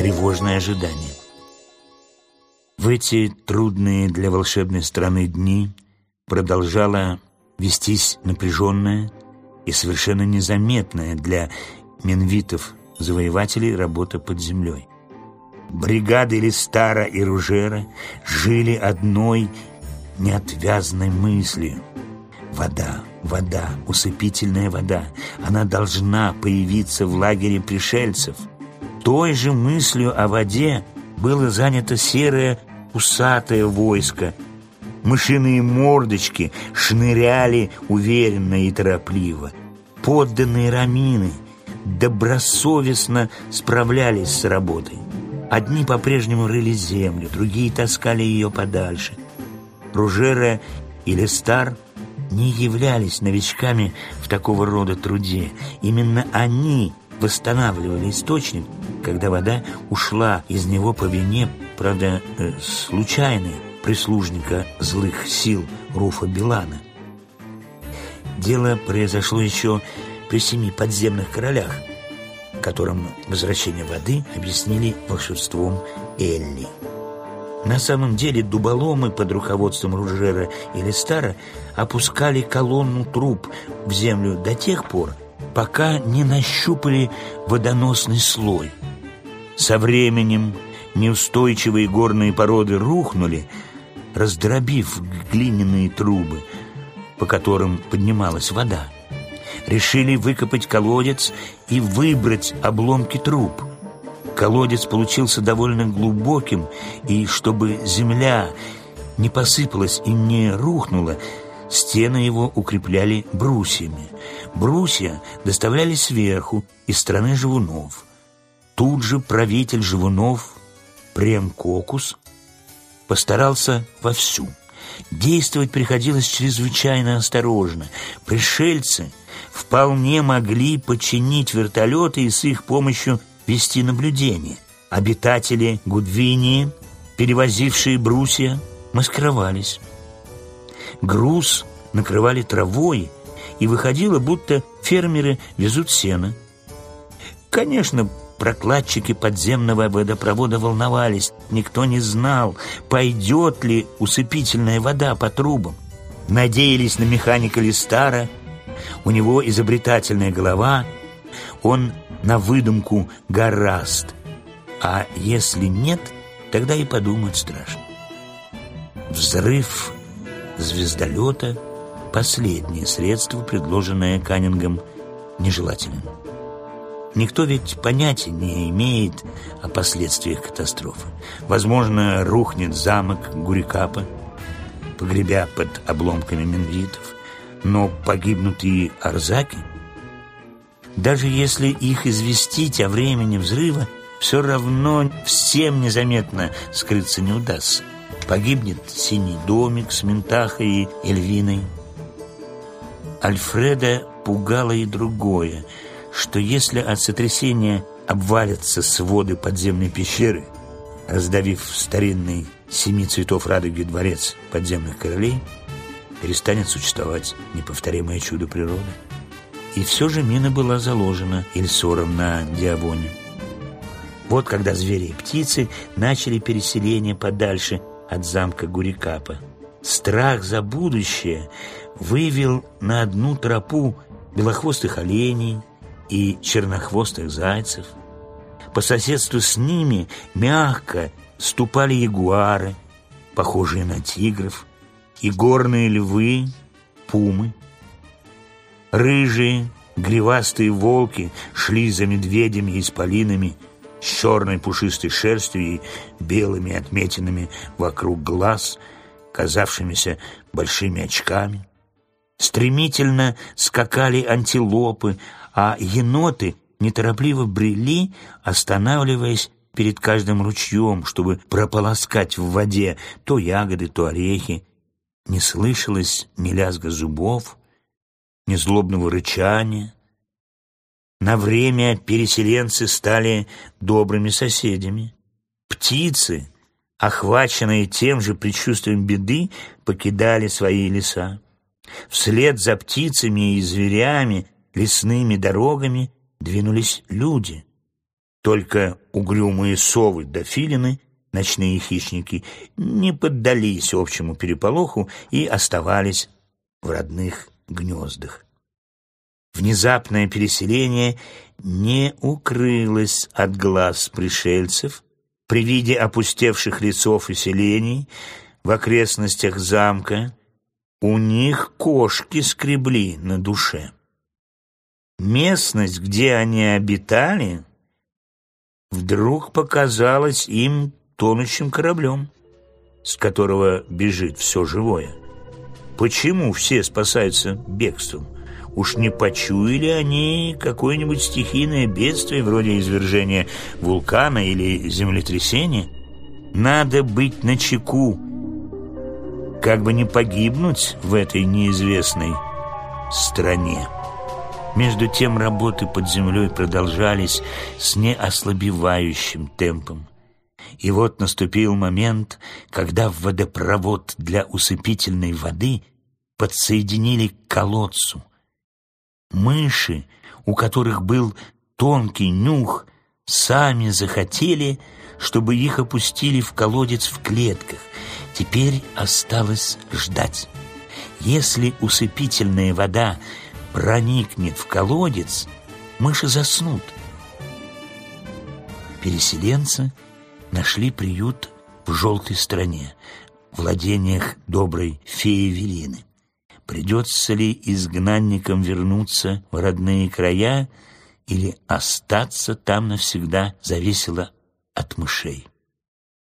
тревожное ожидание. В эти трудные для волшебной страны дни продолжала вестись напряженная и совершенно незаметная для менвитов-завоевателей работа под землей. Бригады Листара и Ружера жили одной неотвязной мыслью. Вода, вода, усыпительная вода. Она должна появиться в лагере пришельцев. Той же мыслью о воде было занято серое усатое войско. Мышиные мордочки шныряли уверенно и торопливо. Подданные рамины добросовестно справлялись с работой. Одни по-прежнему рыли землю, другие таскали ее подальше. Ружера и Лестар не являлись новичками в такого рода труде. Именно они восстанавливали источник, когда вода ушла из него по вине, правда, э, случайной, прислужника злых сил Руфа Билана. Дело произошло еще при семи подземных королях, которым возвращение воды объяснили волшебством Элли. На самом деле дуболомы под руководством Ружера и Листара опускали колонну труб в землю до тех пор, пока не нащупали водоносный слой. Со временем неустойчивые горные породы рухнули, раздробив глиняные трубы, по которым поднималась вода. Решили выкопать колодец и выбрать обломки труб – Колодец получился довольно глубоким, и чтобы земля не посыпалась и не рухнула, стены его укрепляли брусьями. Брусья доставляли сверху, из страны живунов. Тут же правитель живунов, Прем Кокус, постарался вовсю. Действовать приходилось чрезвычайно осторожно. Пришельцы вполне могли починить вертолеты и с их помощью вести наблюдение. Обитатели Гудвинии, перевозившие брусья, маскировались. Груз накрывали травой, и выходило, будто фермеры везут сено. Конечно, прокладчики подземного водопровода волновались. Никто не знал, пойдет ли усыпительная вода по трубам. Надеялись на механика Листара. У него изобретательная голова. Он на выдумку гораст. А если нет, тогда и подумать страшно. Взрыв звездолета – последнее средство, предложенное Каннингом, нежелательным. Никто ведь понятия не имеет о последствиях катастрофы. Возможно, рухнет замок Гурикапа, погребя под обломками менвитов, но погибнут и арзаки – даже если их известить о времени взрыва, все равно всем незаметно скрыться не удастся. Погибнет синий домик с Ментахой и Эльвиной. Альфреда пугало и другое, что если от сотрясения обвалятся своды подземной пещеры, раздавив старинный семи цветов радуги дворец подземных королей, перестанет существовать неповторимое чудо природы. И все же мина была заложена Ильсором на Диавоне. Вот когда звери и птицы начали переселение подальше от замка Гурикапа. Страх за будущее вывел на одну тропу белохвостых оленей и чернохвостых зайцев. По соседству с ними мягко ступали ягуары, похожие на тигров, и горные львы, пумы. Рыжие, гривастые волки шли за медведями и исполинами с черной пушистой шерстью и белыми отметинами вокруг глаз, казавшимися большими очками. Стремительно скакали антилопы, а еноты неторопливо брели, останавливаясь перед каждым ручьем, чтобы прополоскать в воде то ягоды, то орехи. Не слышалось ни лязга зубов, ни злобного рычания. На время переселенцы стали добрыми соседями. Птицы, охваченные тем же предчувствием беды, покидали свои леса. Вслед за птицами и зверями лесными дорогами двинулись люди. Только угрюмые совы да филины, ночные хищники, не поддались общему переполоху и оставались в родных гнездах. Внезапное переселение не укрылось от глаз пришельцев. При виде опустевших лесов и селений в окрестностях замка у них кошки скребли на душе. Местность, где они обитали, вдруг показалась им тонущим кораблем, с которого бежит все живое. Почему все спасаются бегством? Уж не почуяли они какое-нибудь стихийное бедствие, вроде извержения вулкана или землетрясения? Надо быть начеку, как бы не погибнуть в этой неизвестной стране. Между тем работы под землей продолжались с неослабевающим темпом. И вот наступил момент, когда в водопровод для усыпительной воды подсоединили к колодцу. Мыши, у которых был тонкий нюх, сами захотели, чтобы их опустили в колодец в клетках. Теперь осталось ждать. Если усыпительная вода проникнет в колодец, мыши заснут. Переселенцы нашли приют в желтой стране, владениях доброй феи Велины. Придется ли изгнанникам вернуться в родные края или остаться там навсегда, зависело от мышей.